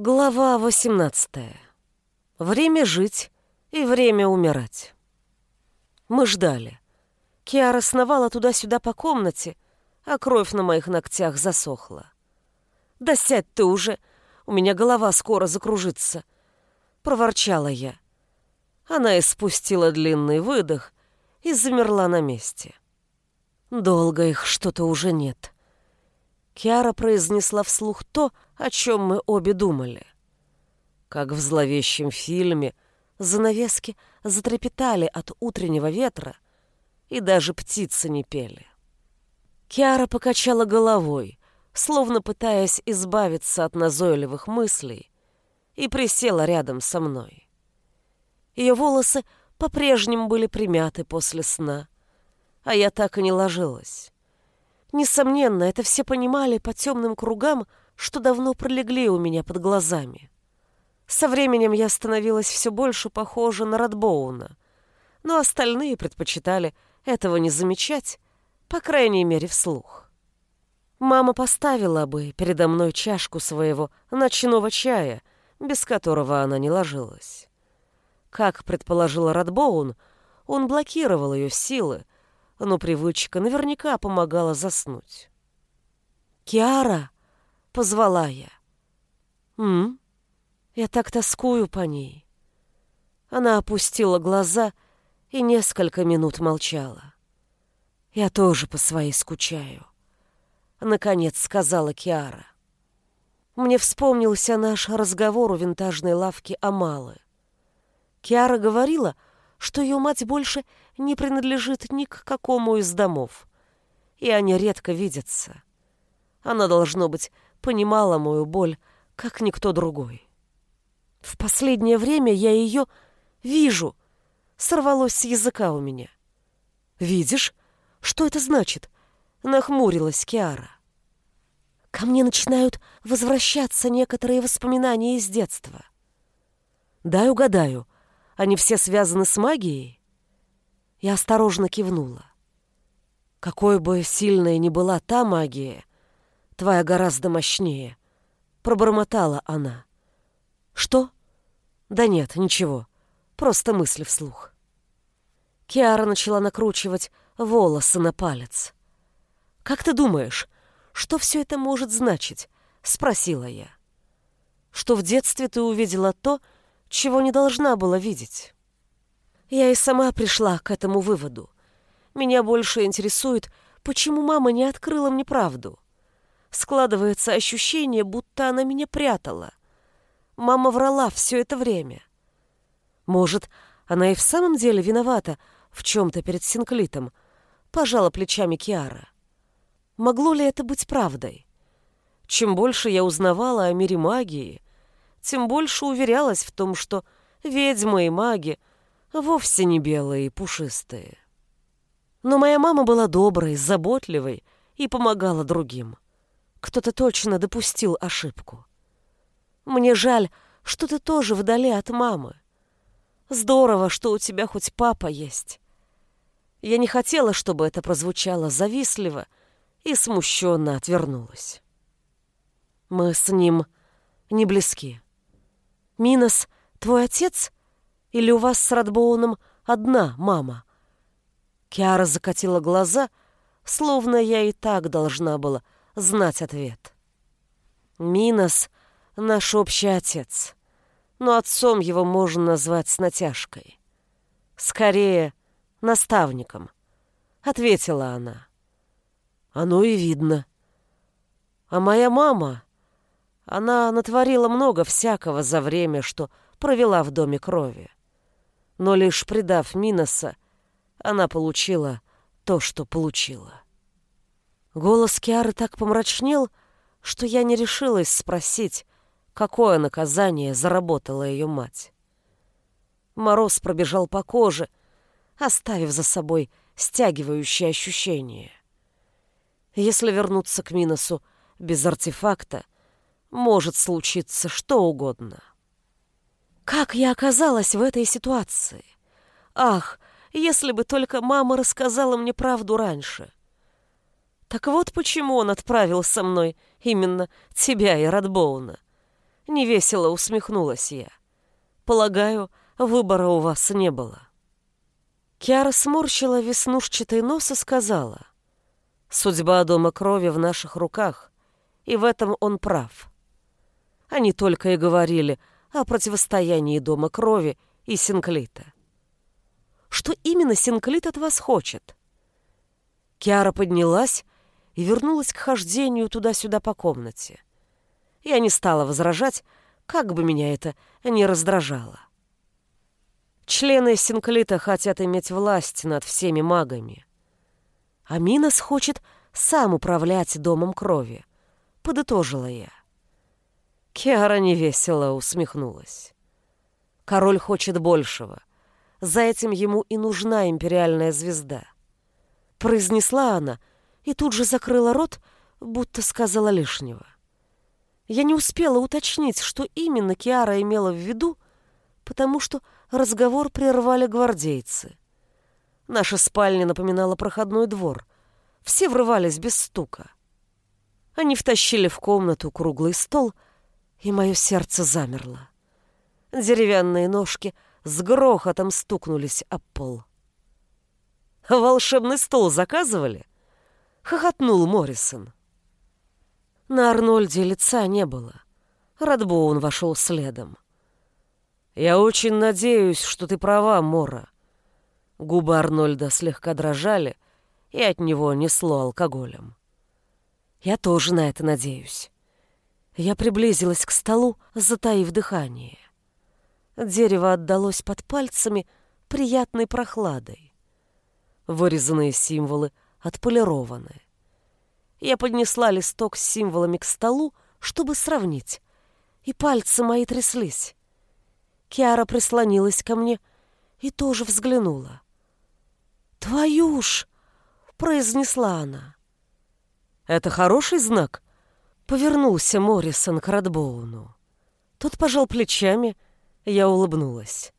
Глава 18. Время жить и время умирать. Мы ждали. Киара сновала туда-сюда по комнате, а кровь на моих ногтях засохла. «Да сядь ты уже! У меня голова скоро закружится!» — проворчала я. Она испустила длинный выдох и замерла на месте. Долго их что-то уже нет. Киара произнесла вслух то, о чем мы обе думали. Как в зловещем фильме занавески затрепетали от утреннего ветра, и даже птицы не пели. Киара покачала головой, словно пытаясь избавиться от назойливых мыслей, и присела рядом со мной. Ее волосы по-прежнему были примяты после сна, а я так и не ложилась. Несомненно, это все понимали по темным кругам, что давно пролегли у меня под глазами. Со временем я становилась все больше похожа на Радбоуна, но остальные предпочитали этого не замечать, по крайней мере, вслух. Мама поставила бы передо мной чашку своего ночного чая, без которого она не ложилась. Как предположила Радбоун, он блокировал ее силы, но привычка наверняка помогала заснуть. «Киара!» — позвала я. «М? Я так тоскую по ней». Она опустила глаза и несколько минут молчала. «Я тоже по своей скучаю», — наконец сказала Киара. Мне вспомнился наш разговор у винтажной лавки Амалы. Киара говорила, что ее мать больше не принадлежит ни к какому из домов, и они редко видятся. Она, должно быть, понимала мою боль, как никто другой. В последнее время я ее вижу, сорвалось с языка у меня. «Видишь? Что это значит?» — нахмурилась Киара. Ко мне начинают возвращаться некоторые воспоминания из детства. Дай угадаю, они все связаны с магией? Я осторожно кивнула. Какой бы сильной ни была та магия, твоя гораздо мощнее, пробормотала она. Что? Да нет, ничего. Просто мысли вслух. Киара начала накручивать волосы на палец. Как ты думаешь, что все это может значить? спросила я. Что в детстве ты увидела то, чего не должна была видеть. Я и сама пришла к этому выводу. Меня больше интересует, почему мама не открыла мне правду. Складывается ощущение, будто она меня прятала. Мама врала все это время. Может, она и в самом деле виновата в чем-то перед Синклитом, пожала плечами Киара. Могло ли это быть правдой? Чем больше я узнавала о мире магии, тем больше уверялась в том, что ведьмы и маги вовсе не белые и пушистые. Но моя мама была доброй, заботливой и помогала другим. Кто-то точно допустил ошибку. Мне жаль, что ты тоже вдали от мамы. Здорово, что у тебя хоть папа есть. Я не хотела, чтобы это прозвучало завистливо, и смущенно отвернулась. Мы с ним не близки. Минос, твой отец — или у вас с Радбоуном одна мама?» Киара закатила глаза, словно я и так должна была знать ответ. «Минос — наш общий отец, но отцом его можно назвать с натяжкой. Скорее, наставником», — ответила она. «Оно и видно. А моя мама, она натворила много всякого за время, что провела в доме крови но лишь предав Миноса, она получила то, что получила. Голос Киары так помрачнел, что я не решилась спросить, какое наказание заработала ее мать. Мороз пробежал по коже, оставив за собой стягивающее ощущение. Если вернуться к Миносу без артефакта, может случиться что угодно. Как я оказалась в этой ситуации? Ах, если бы только мама рассказала мне правду раньше. Так вот почему он отправил со мной именно тебя и Радбоуна. Невесело усмехнулась я. Полагаю, выбора у вас не было. Киара сморщила веснушчатый нос и сказала, «Судьба дома крови в наших руках, и в этом он прав». Они только и говорили о противостоянии дома крови и Синклита. Что именно Синклит от вас хочет? Киара поднялась и вернулась к хождению туда-сюда по комнате. Я не стала возражать, как бы меня это не раздражало. Члены Синклита хотят иметь власть над всеми магами. А Минос хочет сам управлять домом крови, подытожила я. Киара невесело усмехнулась. Король хочет большего. За этим ему и нужна империальная звезда. Произнесла она и тут же закрыла рот, будто сказала лишнего. Я не успела уточнить, что именно Киара имела в виду, потому что разговор прервали гвардейцы. Наша спальня напоминала проходной двор. Все врывались без стука. Они втащили в комнату круглый стол, и мое сердце замерло. Деревянные ножки с грохотом стукнулись об пол. «Волшебный стол заказывали?» — хохотнул Моррисон. На Арнольде лица не было. Радбоун вошел следом. «Я очень надеюсь, что ты права, Мора». Губы Арнольда слегка дрожали, и от него несло алкоголем. «Я тоже на это надеюсь». Я приблизилась к столу, затаив дыхание. Дерево отдалось под пальцами приятной прохладой. Вырезанные символы отполированы. Я поднесла листок с символами к столу, чтобы сравнить, и пальцы мои тряслись. Киара прислонилась ко мне и тоже взглянула. «Твою ж!» — произнесла она. «Это хороший знак?» — повернулся Моррисон к Радбоуну. Тот пожал плечами, я улыбнулась.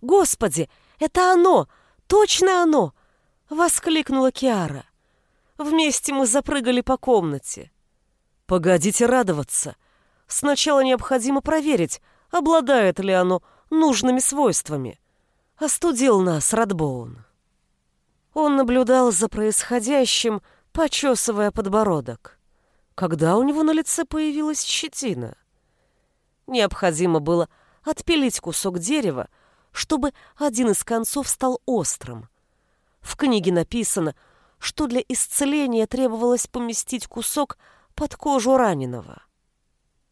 «Господи, это оно! Точно оно!» — воскликнула Киара. Вместе мы запрыгали по комнате. Погодите радоваться. Сначала необходимо проверить, обладает ли оно нужными свойствами. Остудил нас Радбоун. Он наблюдал за происходящим, почесывая подбородок. Когда у него на лице появилась щетина? Необходимо было отпилить кусок дерева, чтобы один из концов стал острым. В книге написано — что для исцеления требовалось поместить кусок под кожу раненого.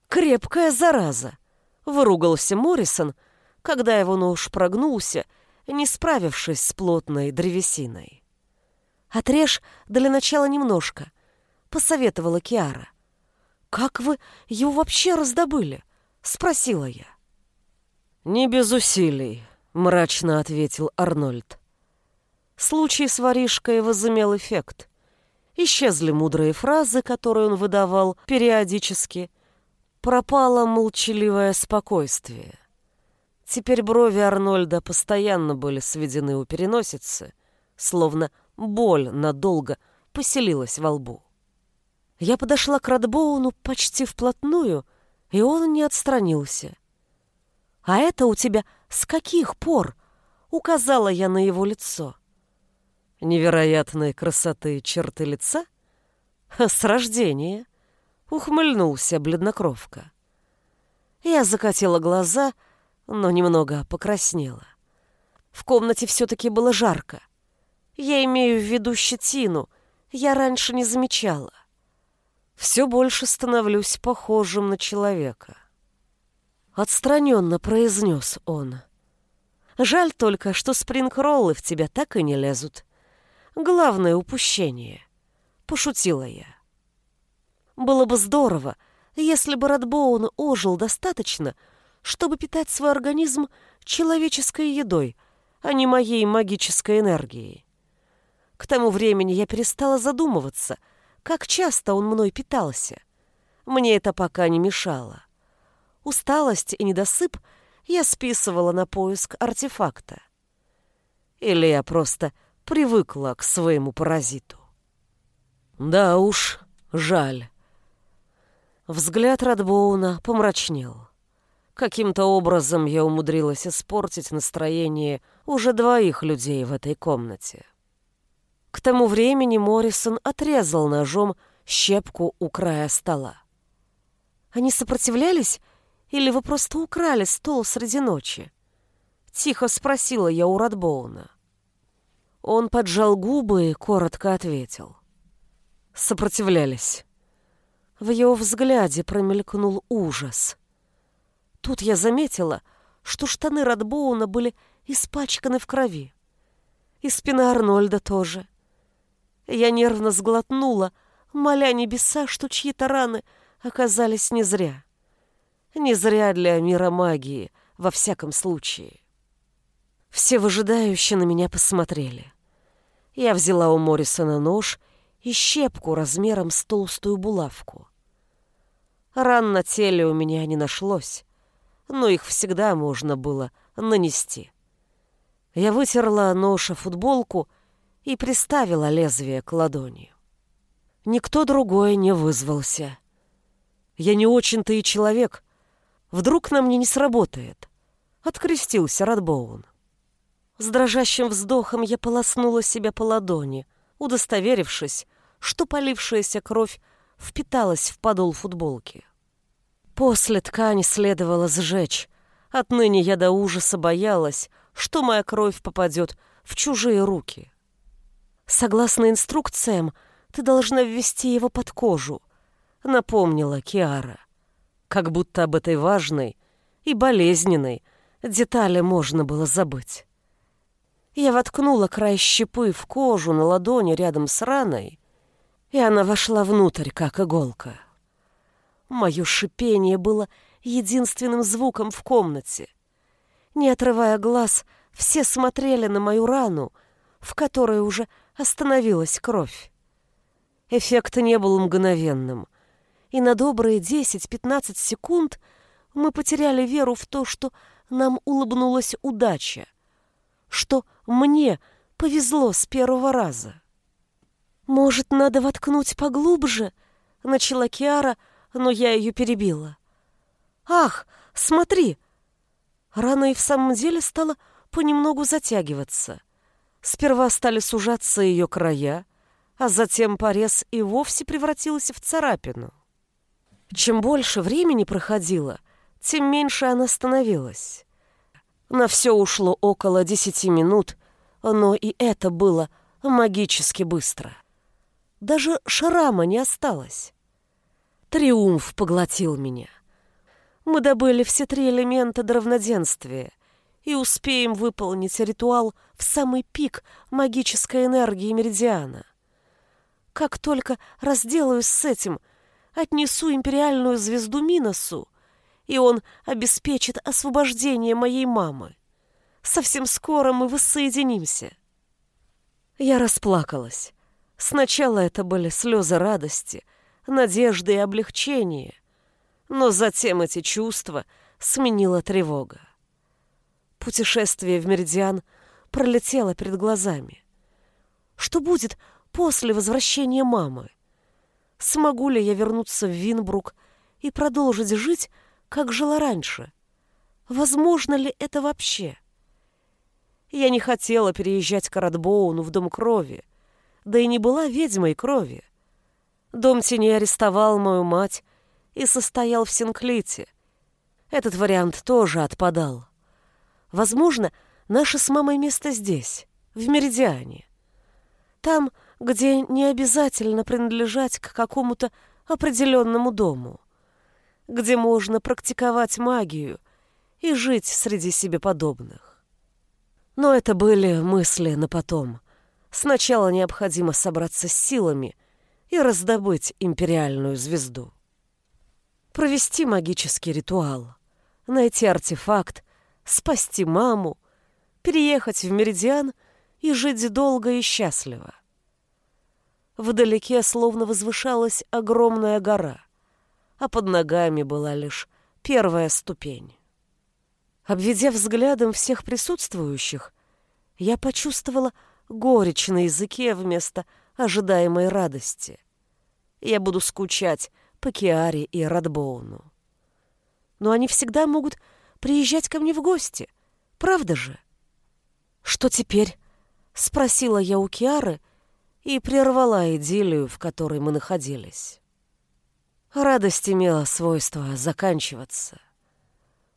«Крепкая зараза!» — выругался Моррисон, когда его нож прогнулся, не справившись с плотной древесиной. «Отрежь для начала немножко», — посоветовала Киара. «Как вы его вообще раздобыли?» — спросила я. «Не без усилий», — мрачно ответил Арнольд. Случай с воришкой возымел эффект. Исчезли мудрые фразы, которые он выдавал периодически. Пропало молчаливое спокойствие. Теперь брови Арнольда постоянно были сведены у переносицы, словно боль надолго поселилась во лбу. Я подошла к Радбоуну почти вплотную, и он не отстранился. «А это у тебя с каких пор?» — указала я на его лицо невероятной красоты черты лица? С рождения, ухмыльнулся бледнокровка. Я закатила глаза, но немного покраснела. В комнате все-таки было жарко. Я имею в виду щетину, я раньше не замечала. Все больше становлюсь похожим на человека. Отстраненно произнес он. Жаль только, что спринг-роллы в тебя так и не лезут главное упущение. Пошутила я. Было бы здорово, если бы Радбоун ожил достаточно, чтобы питать свой организм человеческой едой, а не моей магической энергией. К тому времени я перестала задумываться, как часто он мной питался. Мне это пока не мешало. Усталость и недосып я списывала на поиск артефакта. Или я просто привыкла к своему паразиту. Да уж, жаль. Взгляд Радбоуна помрачнел. Каким-то образом я умудрилась испортить настроение уже двоих людей в этой комнате. К тому времени Моррисон отрезал ножом щепку у края стола. Они сопротивлялись или вы просто украли стол среди ночи? Тихо спросила я у Радбоуна. Он поджал губы и коротко ответил. Сопротивлялись. В его взгляде промелькнул ужас. Тут я заметила, что штаны Радбоуна были испачканы в крови. И спина Арнольда тоже. Я нервно сглотнула, моля небеса, что чьи-то раны оказались не зря. Не зря для мира магии, во всяком случае. Все выжидающе на меня посмотрели. Я взяла у Моррисона нож и щепку размером с толстую булавку. Ран на теле у меня не нашлось, но их всегда можно было нанести. Я вытерла нож о футболку и приставила лезвие к ладони. Никто другой не вызвался. Я не очень-то и человек. Вдруг на мне не сработает. Открестился Радбоун. С дрожащим вздохом я полоснула себя по ладони, удостоверившись, что полившаяся кровь впиталась в подол футболки. После ткани следовало сжечь. Отныне я до ужаса боялась, что моя кровь попадет в чужие руки. Согласно инструкциям, ты должна ввести его под кожу, напомнила Киара. Как будто об этой важной и болезненной детали можно было забыть. Я воткнула край щепы в кожу на ладони рядом с раной, и она вошла внутрь, как иголка. Мое шипение было единственным звуком в комнате. Не отрывая глаз, все смотрели на мою рану, в которой уже остановилась кровь. Эффект не был мгновенным, и на добрые 10-15 секунд мы потеряли веру в то, что нам улыбнулась удача, что мне повезло с первого раза. «Может, надо воткнуть поглубже?» — начала Киара, но я ее перебила. «Ах, смотри!» Рана и в самом деле стала понемногу затягиваться. Сперва стали сужаться ее края, а затем порез и вовсе превратился в царапину. Чем больше времени проходило, тем меньше она становилась. На все ушло около десяти минут, но и это было магически быстро. Даже шрама не осталось. Триумф поглотил меня. Мы добыли все три элемента равноденствия и успеем выполнить ритуал в самый пик магической энергии Меридиана. Как только разделаюсь с этим, отнесу империальную звезду Миносу, и он обеспечит освобождение моей мамы. Совсем скоро мы воссоединимся. Я расплакалась. Сначала это были слезы радости, надежды и облегчения, но затем эти чувства сменила тревога. Путешествие в Меридиан пролетело перед глазами. Что будет после возвращения мамы? Смогу ли я вернуться в Винбрук и продолжить жить, как жила раньше? Возможно ли это вообще? Я не хотела переезжать к Радбоуну в Дом Крови, да и не была ведьмой крови. Дом теней арестовал мою мать и состоял в Синклите. Этот вариант тоже отпадал. Возможно, наше с мамой место здесь, в Меридиане. Там, где не обязательно принадлежать к какому-то определенному дому, где можно практиковать магию и жить среди себе подобных. Но это были мысли на потом — Сначала необходимо собраться с силами и раздобыть империальную звезду. Провести магический ритуал, найти артефакт, спасти маму, переехать в Меридиан и жить долго и счастливо. Вдалеке словно возвышалась огромная гора, а под ногами была лишь первая ступень. Обведя взглядом всех присутствующих, я почувствовала горечь на языке вместо ожидаемой радости. Я буду скучать по Киаре и Радбоуну. Но они всегда могут приезжать ко мне в гости, правда же? Что теперь? Спросила я у Киары и прервала идиллию, в которой мы находились. Радость имела свойство заканчиваться.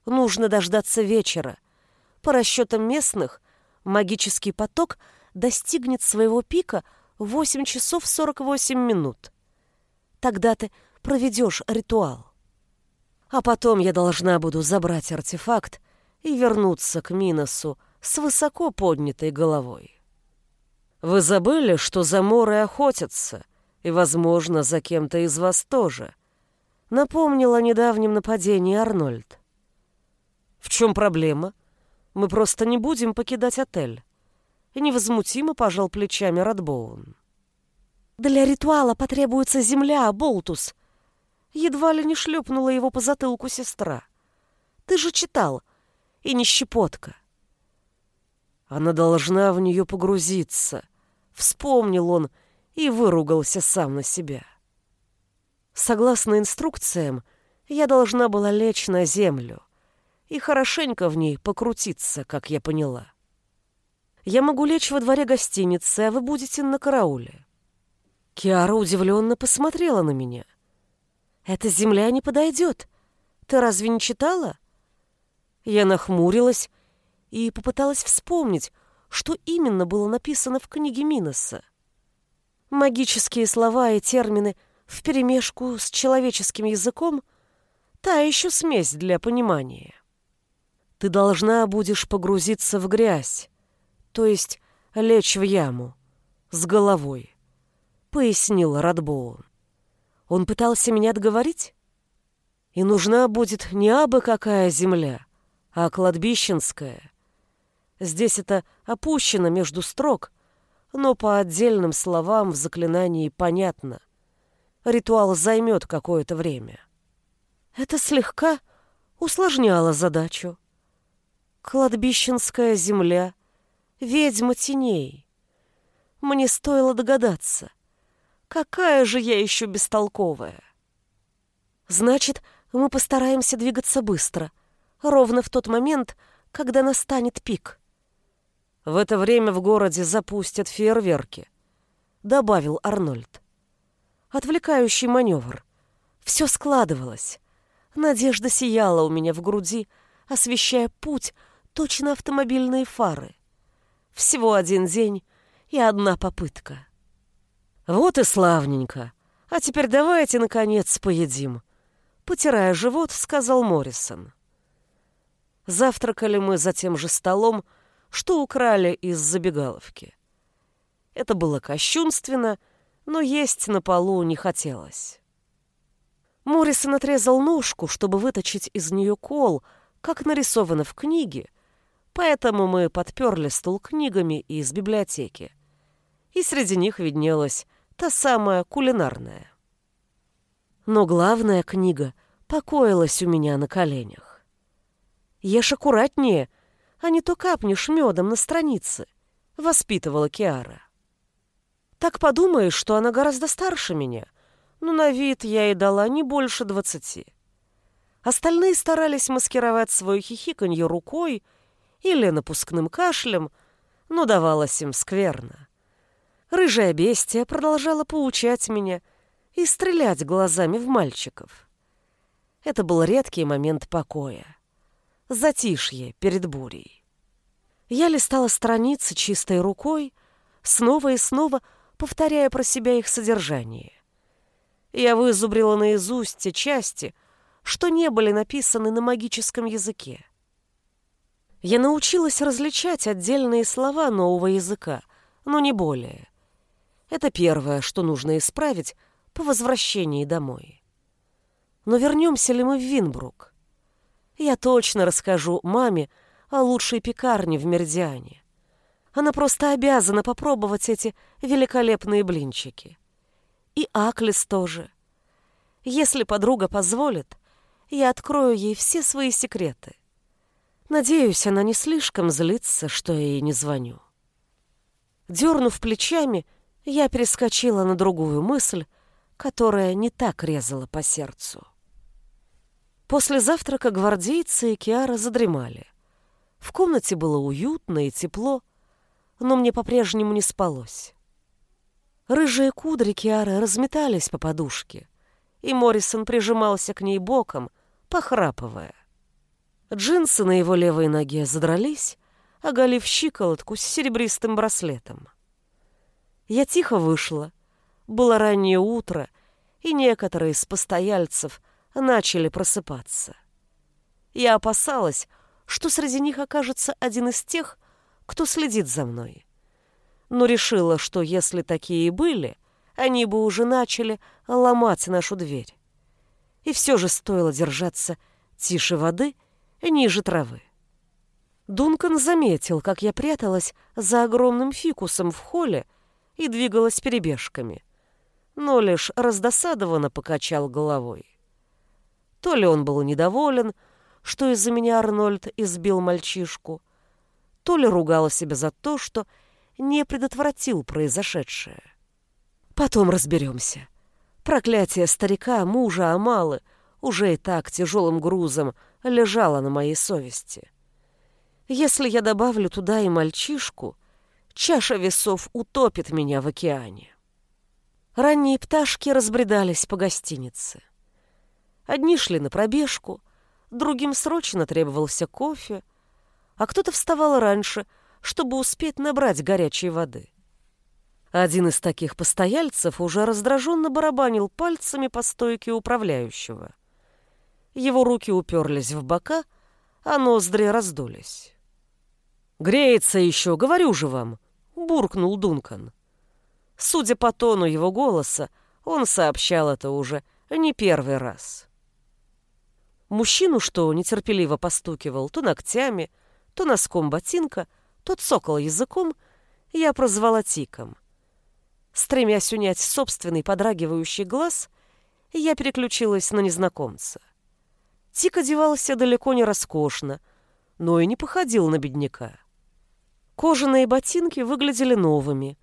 Нужно дождаться вечера. По расчетам местных, магический поток достигнет своего пика в 8 часов 48 минут. Тогда ты проведешь ритуал. А потом я должна буду забрать артефакт и вернуться к Миносу с высоко поднятой головой. Вы забыли, что за моры охотятся, и, возможно, за кем-то из вас тоже. Напомнил о недавнем нападении Арнольд. В чем проблема? Мы просто не будем покидать отель. И невозмутимо пожал плечами Радбоун. Для ритуала потребуется земля, Болтус. Едва ли не шлепнула его по затылку сестра. Ты же читал. И не щепотка. Она должна в нее погрузиться. Вспомнил он и выругался сам на себя. Согласно инструкциям, я должна была лечь на землю и хорошенько в ней покрутиться, как я поняла. Я могу лечь во дворе гостиницы, а вы будете на карауле. Киара удивленно посмотрела на меня. «Эта земля не подойдет. Ты разве не читала?» Я нахмурилась и попыталась вспомнить, что именно было написано в книге Миноса. Магические слова и термины вперемешку с человеческим языком — та еще смесь для понимания. Ты должна будешь погрузиться в грязь, то есть лечь в яму, с головой пояснил Радбоун. Он пытался меня отговорить? И нужна будет не абы какая земля, а кладбищенская. Здесь это опущено между строк, но по отдельным словам в заклинании понятно. Ритуал займет какое-то время. Это слегка усложняло задачу. Кладбищенская земля, ведьма теней. Мне стоило догадаться — Какая же я еще бестолковая. Значит, мы постараемся двигаться быстро, ровно в тот момент, когда настанет пик. В это время в городе запустят фейерверки, добавил Арнольд. Отвлекающий маневр. Все складывалось. Надежда сияла у меня в груди, освещая путь точно автомобильные фары. Всего один день и одна попытка. Вот и славненько. А теперь давайте, наконец, поедим. Потирая живот, сказал Моррисон. Завтракали мы за тем же столом, что украли из забегаловки. Это было кощунственно, но есть на полу не хотелось. Моррисон отрезал ножку, чтобы выточить из нее кол, как нарисовано в книге, поэтому мы подперли стул книгами из библиотеки. И среди них виднелась та самая кулинарная. Но главная книга покоилась у меня на коленях. «Ешь аккуратнее, а не то капнешь медом на странице», — воспитывала Киара. Так подумаешь, что она гораздо старше меня, но на вид я ей дала не больше двадцати. Остальные старались маскировать свое хихиканье рукой или напускным кашлем, но давалось им скверно. Рыжая бестия продолжала поучать меня и стрелять глазами в мальчиков. Это был редкий момент покоя. Затишье перед бурей. Я листала страницы чистой рукой, снова и снова повторяя про себя их содержание. Я вызубрила наизусть те части, что не были написаны на магическом языке. Я научилась различать отдельные слова нового языка, но не более. Это первое, что нужно исправить по возвращении домой. Но вернемся ли мы в Винбрук? Я точно расскажу маме о лучшей пекарне в Мердиане. Она просто обязана попробовать эти великолепные блинчики. И Аклис тоже. Если подруга позволит, я открою ей все свои секреты. Надеюсь, она не слишком злится, что я ей не звоню. Дернув плечами, я перескочила на другую мысль, которая не так резала по сердцу. После завтрака гвардейцы и Киара задремали. В комнате было уютно и тепло, но мне по-прежнему не спалось. Рыжие кудри Киары разметались по подушке, и Моррисон прижимался к ней боком, похрапывая. Джинсы на его левой ноге задрались, оголив щиколотку с серебристым браслетом. Я тихо вышла. Было раннее утро, и некоторые из постояльцев начали просыпаться. Я опасалась, что среди них окажется один из тех, кто следит за мной. Но решила, что если такие и были, они бы уже начали ломать нашу дверь. И все же стоило держаться тише воды и ниже травы. Дункан заметил, как я пряталась за огромным фикусом в холле и двигалась перебежками, но лишь раздосадованно покачал головой. То ли он был недоволен, что из-за меня Арнольд избил мальчишку, то ли ругал себя за то, что не предотвратил произошедшее. Потом разберемся. Проклятие старика, мужа Амалы, уже и так тяжелым грузом лежало на моей совести. Если я добавлю туда и мальчишку, чаша весов утопит меня в океане. Ранние пташки разбредались по гостинице. Одни шли на пробежку, другим срочно требовался кофе, а кто-то вставал раньше, чтобы успеть набрать горячей воды. Один из таких постояльцев уже раздраженно барабанил пальцами по стойке управляющего. Его руки уперлись в бока, а ноздри раздулись. «Греется еще, говорю же вам!» — буркнул Дункан. Судя по тону его голоса, он сообщал это уже не первый раз. Мужчину, что нетерпеливо постукивал то ногтями, то носком ботинка, то цокал языком, я прозвала Тиком. Стремясь унять собственный подрагивающий глаз, я переключилась на незнакомца. Тик одевался далеко не роскошно, но и не походил на бедняка. Кожаные ботинки выглядели новыми,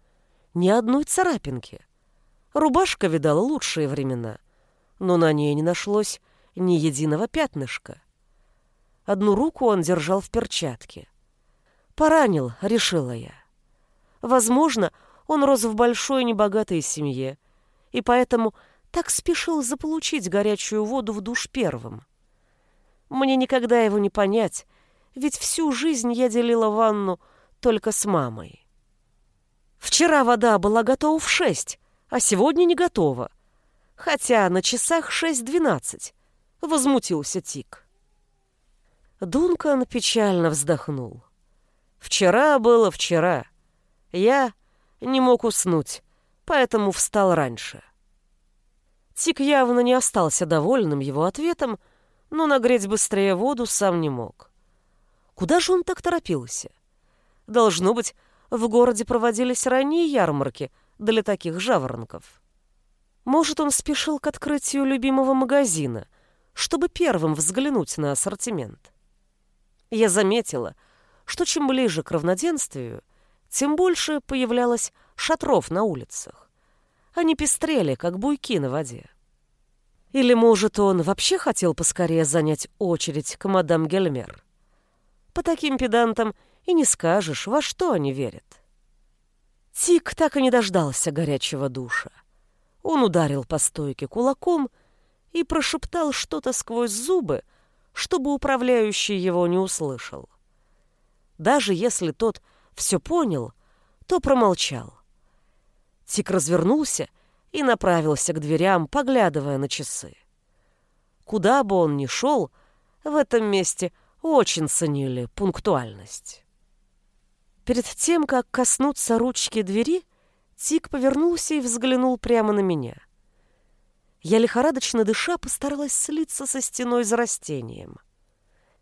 ни одной царапинки. Рубашка видала лучшие времена, но на ней не нашлось ни единого пятнышка. Одну руку он держал в перчатке. «Поранил», — решила я. Возможно, он рос в большой небогатой семье, и поэтому так спешил заполучить горячую воду в душ первым. Мне никогда его не понять, ведь всю жизнь я делила ванну только с мамой. Вчера вода была готова в шесть, а сегодня не готова. Хотя на часах шесть двенадцать. Возмутился Тик. Дункан печально вздохнул. Вчера было вчера. Я не мог уснуть, поэтому встал раньше. Тик явно не остался довольным его ответом, но нагреть быстрее воду сам не мог. Куда же он так торопился? Должно быть, в городе проводились ранние ярмарки для таких жаворонков. Может, он спешил к открытию любимого магазина, чтобы первым взглянуть на ассортимент. Я заметила, что чем ближе к равноденствию, тем больше появлялось шатров на улицах. Они пестрели, как буйки на воде. Или, может, он вообще хотел поскорее занять очередь к мадам Гельмер? По таким педантам и не скажешь, во что они верят. Тик так и не дождался горячего душа. Он ударил по стойке кулаком и прошептал что-то сквозь зубы, чтобы управляющий его не услышал. Даже если тот все понял, то промолчал. Тик развернулся и направился к дверям, поглядывая на часы. Куда бы он ни шел, в этом месте очень ценили пунктуальность. Перед тем, как коснуться ручки двери, Тик повернулся и взглянул прямо на меня. Я лихорадочно дыша постаралась слиться со стеной за растением.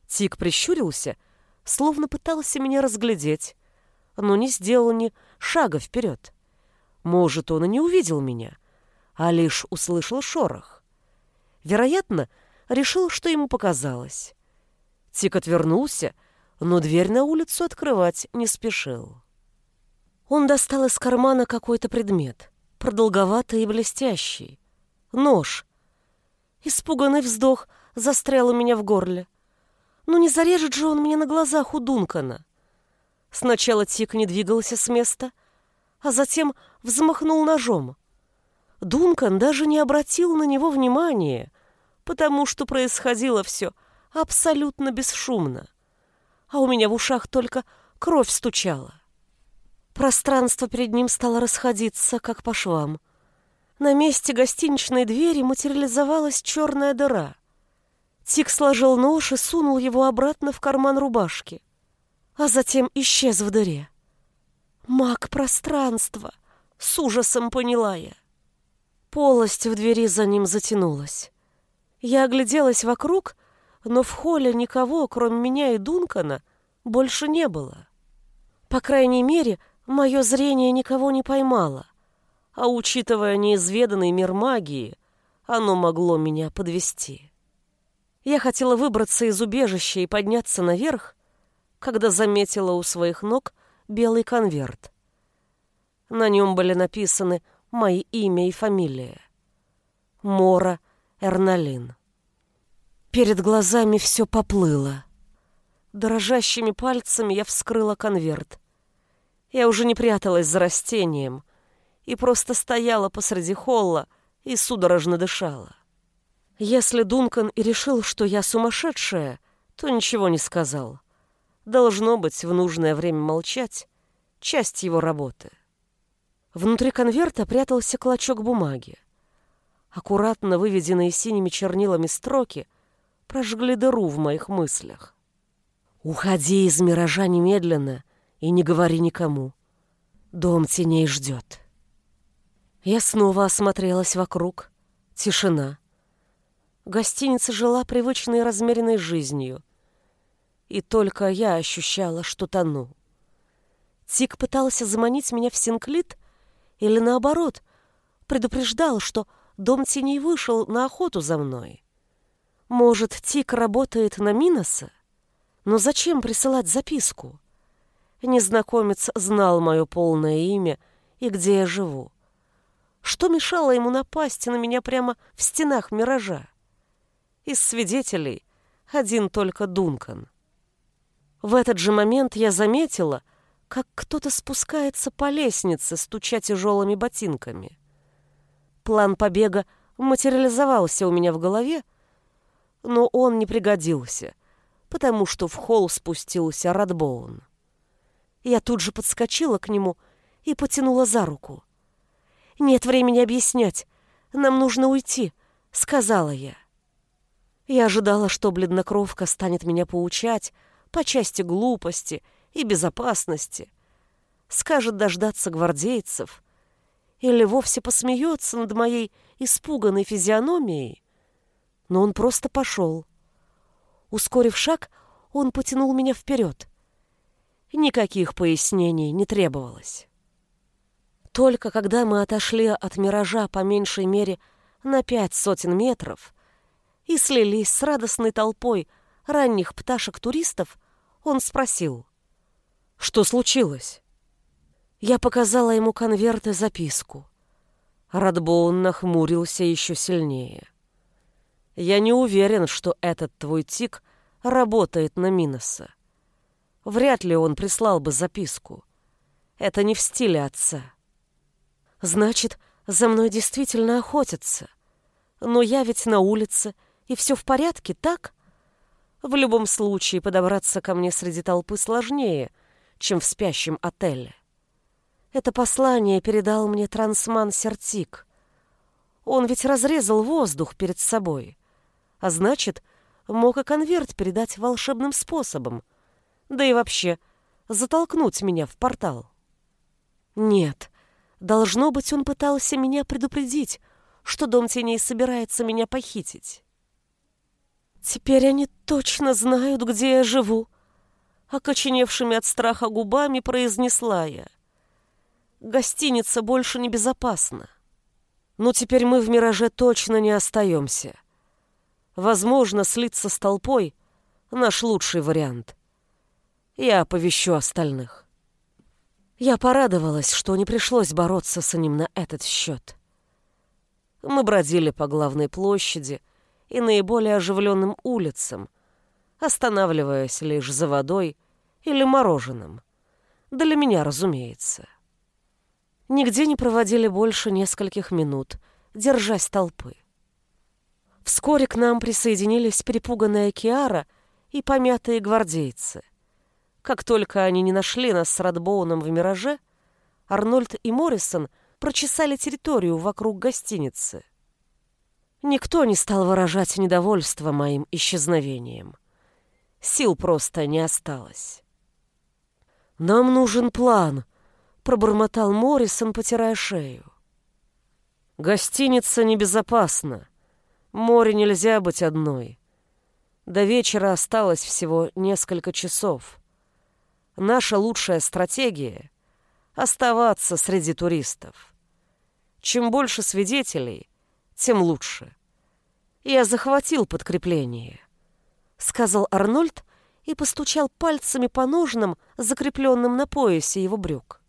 Тик прищурился, словно пытался меня разглядеть, но не сделал ни шага вперед. Может, он и не увидел меня, а лишь услышал шорох. Вероятно, решил, что ему показалось. Тик отвернулся, но дверь на улицу открывать не спешил. Он достал из кармана какой-то предмет, продолговатый и блестящий, Нож. Испуганный вздох застрял у меня в горле. Ну не зарежет же он меня на глазах у Дункана. Сначала Тик не двигался с места, а затем взмахнул ножом. Дункан даже не обратил на него внимания, потому что происходило все абсолютно бесшумно, а у меня в ушах только кровь стучала. Пространство перед ним стало расходиться, как по швам. На месте гостиничной двери материализовалась черная дыра. Тик сложил нож и сунул его обратно в карман рубашки, а затем исчез в дыре. Маг пространства, с ужасом поняла я. Полость в двери за ним затянулась. Я огляделась вокруг, но в холле никого, кроме меня и Дункана, больше не было. По крайней мере, мое зрение никого не поймало, а учитывая неизведанный мир магии, оно могло меня подвести. Я хотела выбраться из убежища и подняться наверх, когда заметила у своих ног белый конверт. На нем были написаны мои имя и фамилия. Мора Эрналин. Перед глазами все поплыло. Дрожащими пальцами я вскрыла конверт. Я уже не пряталась за растением и просто стояла посреди холла и судорожно дышала. Если Дункан и решил, что я сумасшедшая, то ничего не сказал. Должно быть, в нужное время молчать — часть его работы. Внутри конверта прятался клочок бумаги. Аккуратно выведенные синими чернилами строки прожгли дыру в моих мыслях. «Уходи из миража немедленно и не говори никому. Дом теней ждет». Я снова осмотрелась вокруг. Тишина. Гостиница жила привычной размеренной жизнью. И только я ощущала, что тону. Тик пытался заманить меня в Синклит или наоборот, предупреждал, что дом теней вышел на охоту за мной. Может, Тик работает на Миноса? Но зачем присылать записку? Незнакомец знал мое полное имя и где я живу. Что мешало ему напасть на меня прямо в стенах миража? Из свидетелей один только Дункан. В этот же момент я заметила, как кто-то спускается по лестнице, стуча тяжелыми ботинками. План побега материализовался у меня в голове, но он не пригодился, потому что в холл спустился Радбоун. Я тут же подскочила к нему и потянула за руку. «Нет времени объяснять. Нам нужно уйти», — сказала я. Я ожидала, что бледнокровка станет меня поучать по части глупости — и безопасности. Скажет дождаться гвардейцев. Или вовсе посмеется над моей испуганной физиономией. Но он просто пошел. Ускорив шаг, он потянул меня вперед. Никаких пояснений не требовалось. Только когда мы отошли от миража по меньшей мере на пять сотен метров и слились с радостной толпой ранних пташек-туристов, он спросил. Что случилось? Я показала ему конверт и записку. Радбоун нахмурился еще сильнее. Я не уверен, что этот твой тик работает на Миноса. Вряд ли он прислал бы записку. Это не в стиле отца. Значит, за мной действительно охотятся. Но я ведь на улице, и все в порядке, так? В любом случае, подобраться ко мне среди толпы сложнее, чем в спящем отеле. Это послание передал мне трансман Сертик. Он ведь разрезал воздух перед собой, а значит, мог и конверт передать волшебным способом, да и вообще затолкнуть меня в портал. Нет, должно быть, он пытался меня предупредить, что Дом Теней собирается меня похитить. Теперь они точно знают, где я живу, окоченевшими от страха губами произнесла я. Гостиница больше не безопасна. Но теперь мы в «Мираже» точно не остаемся. Возможно, слиться с толпой — наш лучший вариант. Я оповещу остальных. Я порадовалась, что не пришлось бороться с ним на этот счет. Мы бродили по главной площади и наиболее оживленным улицам, останавливаясь лишь за водой или мороженым. Для меня, разумеется. Нигде не проводили больше нескольких минут, держась толпы. Вскоре к нам присоединились перепуганная Киара и помятые гвардейцы. Как только они не нашли нас с Радбоуном в «Мираже», Арнольд и Моррисон прочесали территорию вокруг гостиницы. Никто не стал выражать недовольство моим исчезновением. Сил просто не осталось. «Нам нужен план», — пробормотал Моррисон, потирая шею. «Гостиница небезопасна. Море нельзя быть одной. До вечера осталось всего несколько часов. Наша лучшая стратегия — оставаться среди туристов. Чем больше свидетелей, тем лучше. Я захватил подкрепление», — сказал Арнольд и постучал пальцами по ножнам, закрепленным на поясе его брюк.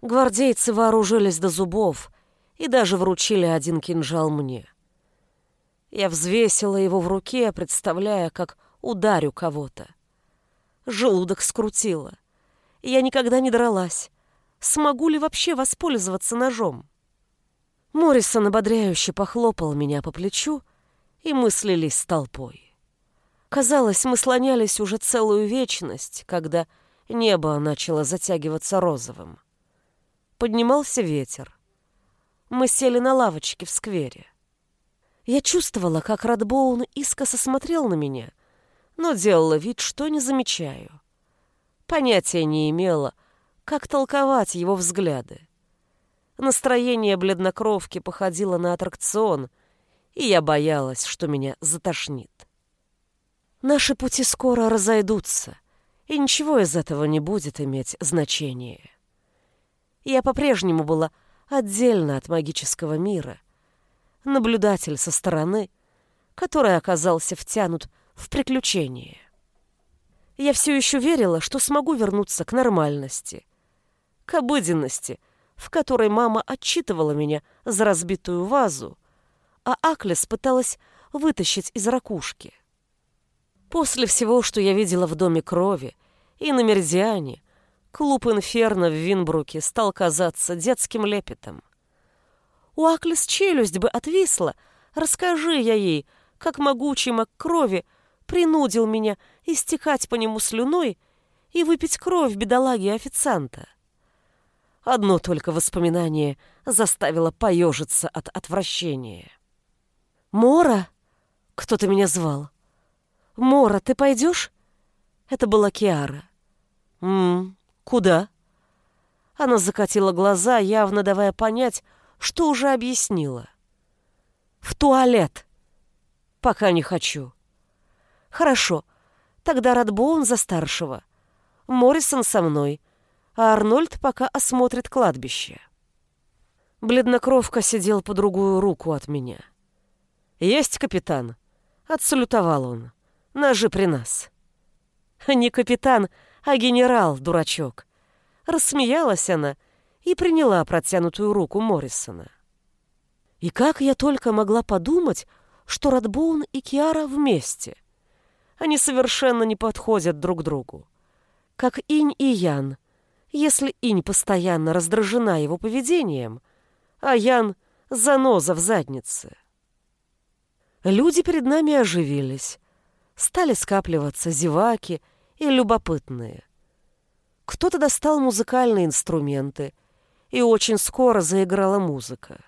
Гвардейцы вооружились до зубов и даже вручили один кинжал мне. Я взвесила его в руке, представляя, как ударю кого-то. Желудок скрутило. Я никогда не дралась. Смогу ли вообще воспользоваться ножом? Моррисон ободряюще похлопал меня по плечу, и мы слились с толпой. Казалось, мы слонялись уже целую вечность, когда небо начало затягиваться розовым. Поднимался ветер. Мы сели на лавочке в сквере. Я чувствовала, как Радбоун искоса смотрел на меня, но делала вид, что не замечаю. Понятия не имела, как толковать его взгляды. Настроение бледнокровки походило на аттракцион, и я боялась, что меня затошнит. Наши пути скоро разойдутся, и ничего из этого не будет иметь значения. Я по-прежнему была отдельно от магического мира — наблюдатель со стороны, который оказался втянут в приключение. Я все еще верила, что смогу вернуться к нормальности, к обыденности, в которой мама отчитывала меня за разбитую вазу, а Аклес пыталась вытащить из ракушки. После всего, что я видела в Доме крови и на Меридиане, клуб Инферно в Винбруке стал казаться детским лепетом. У Аклис челюсть бы отвисла. Расскажи я ей, как могучий маг крови принудил меня истекать по нему слюной и выпить кровь бедолаги официанта. Одно только воспоминание заставило поежиться от отвращения. «Мора?» — кто-то меня звал. «Мора, ты пойдешь?» Это была Киара. «М куда?» Она закатила глаза, явно давая понять, что уже объяснила. В туалет. Пока не хочу. Хорошо. Тогда Радбоун за старшего. Моррисон со мной, а Арнольд пока осмотрит кладбище. Бледнокровка сидел по другую руку от меня. «Есть капитан?» — отсалютовал он. «Ножи при нас». «Не капитан, а генерал, дурачок». Рассмеялась она и приняла протянутую руку Моррисона. И как я только могла подумать, что Радбоун и Киара вместе. Они совершенно не подходят друг другу. Как инь и ян. Если инь постоянно раздражена его поведением, а ян — заноза в заднице. Люди перед нами оживились. Стали скапливаться зеваки и любопытные. Кто-то достал музыкальные инструменты — и очень скоро заиграла музыка.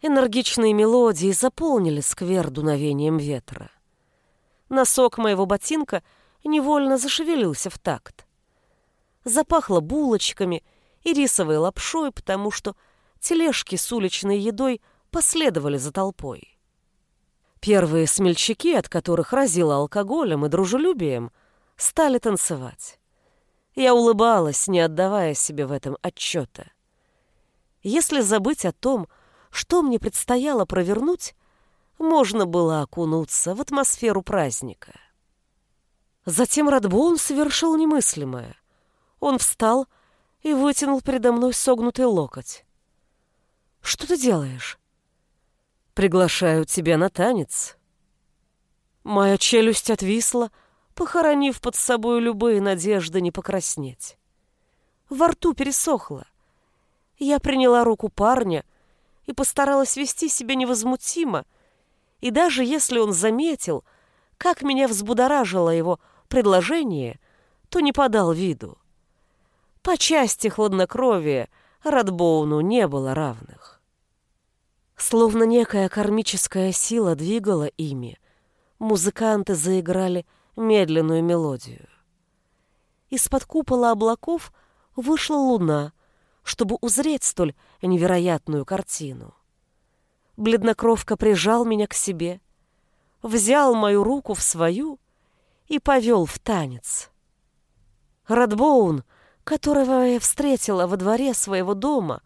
Энергичные мелодии заполнили сквер дуновением ветра. Носок моего ботинка невольно зашевелился в такт. Запахло булочками и рисовой лапшой, потому что тележки с уличной едой последовали за толпой. Первые смельчаки, от которых разило алкоголем и дружелюбием, стали танцевать. Я улыбалась, не отдавая себе в этом отчета. Если забыть о том, что мне предстояло провернуть, можно было окунуться в атмосферу праздника. Затем Радбоун совершил немыслимое. Он встал и вытянул передо мной согнутый локоть. Что ты делаешь? Приглашаю тебя на танец. Моя челюсть отвисла, похоронив под собой любые надежды не покраснеть. Во рту пересохло. Я приняла руку парня и постаралась вести себя невозмутимо, и даже если он заметил, как меня взбудоражило его предложение, то не подал виду. По части хладнокровия Радбоуну не было равных. Словно некая кармическая сила двигала ими, музыканты заиграли медленную мелодию. Из-под купола облаков вышла луна, чтобы узреть столь невероятную картину. Бледнокровка прижал меня к себе, взял мою руку в свою и повел в танец. Радбоун, которого я встретила во дворе своего дома,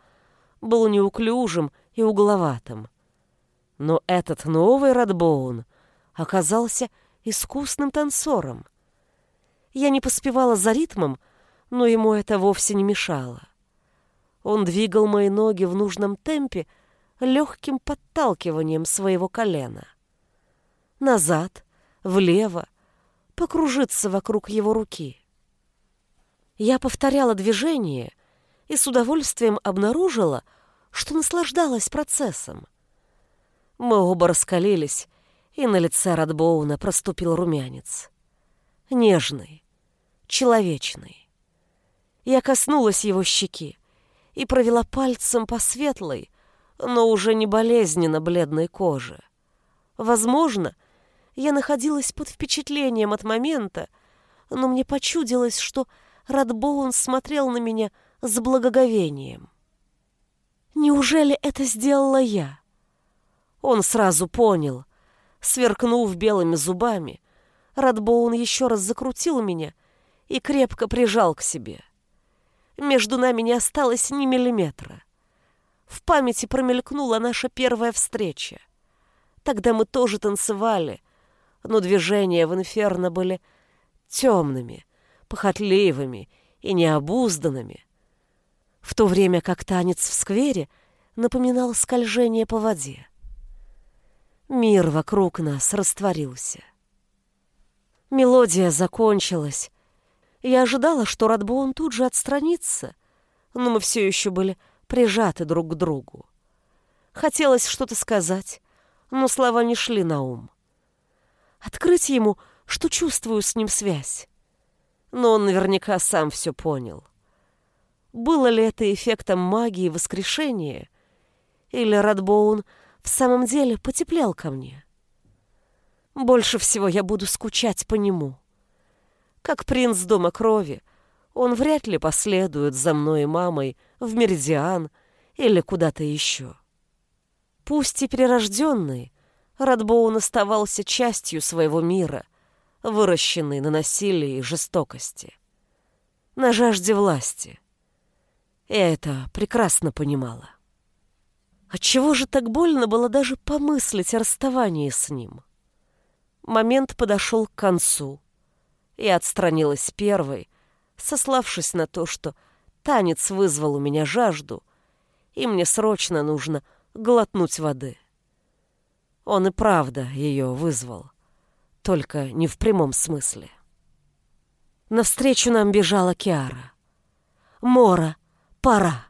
был неуклюжим и угловатым. Но этот новый Радбоун оказался искусным танцором. Я не поспевала за ритмом, но ему это вовсе не мешало. Он двигал мои ноги в нужном темпе легким подталкиванием своего колена. Назад, влево, покружиться вокруг его руки. Я повторяла движение и с удовольствием обнаружила, что наслаждалась процессом. Мы оба раскалились, и на лице Радбоуна проступил румянец. Нежный, человечный. Я коснулась его щеки и провела пальцем по светлой, но уже не болезненно бледной коже. Возможно, я находилась под впечатлением от момента, но мне почудилось, что Радбоун смотрел на меня с благоговением. Неужели это сделала я? Он сразу понял. Сверкнув белыми зубами, Радбоун еще раз закрутил меня и крепко прижал к себе. Между нами не осталось ни миллиметра. В памяти промелькнула наша первая встреча. Тогда мы тоже танцевали, но движения в инферно были темными, похотливыми и необузданными, в то время как танец в сквере напоминал скольжение по воде. Мир вокруг нас растворился. Мелодия закончилась, я ожидала, что Радбоун тут же отстранится, но мы все еще были прижаты друг к другу. Хотелось что-то сказать, но слова не шли на ум. Открыть ему, что чувствую с ним связь. Но он наверняка сам все понял. Было ли это эффектом магии воскрешения, или Радбоун в самом деле потеплел ко мне? Больше всего я буду скучать по нему. Как принц Дома Крови, он вряд ли последует за мной и мамой в Меридиан или куда-то еще. Пусть и перерожденный, Радбоун оставался частью своего мира, выращенный на насилии и жестокости, на жажде власти. Я это прекрасно понимала. Отчего же так больно было даже помыслить о расставании с ним? Момент подошел к концу — и отстранилась первой, сославшись на то, что танец вызвал у меня жажду, и мне срочно нужно глотнуть воды. Он и правда ее вызвал, только не в прямом смысле. Навстречу нам бежала Киара. «Мора, пора!»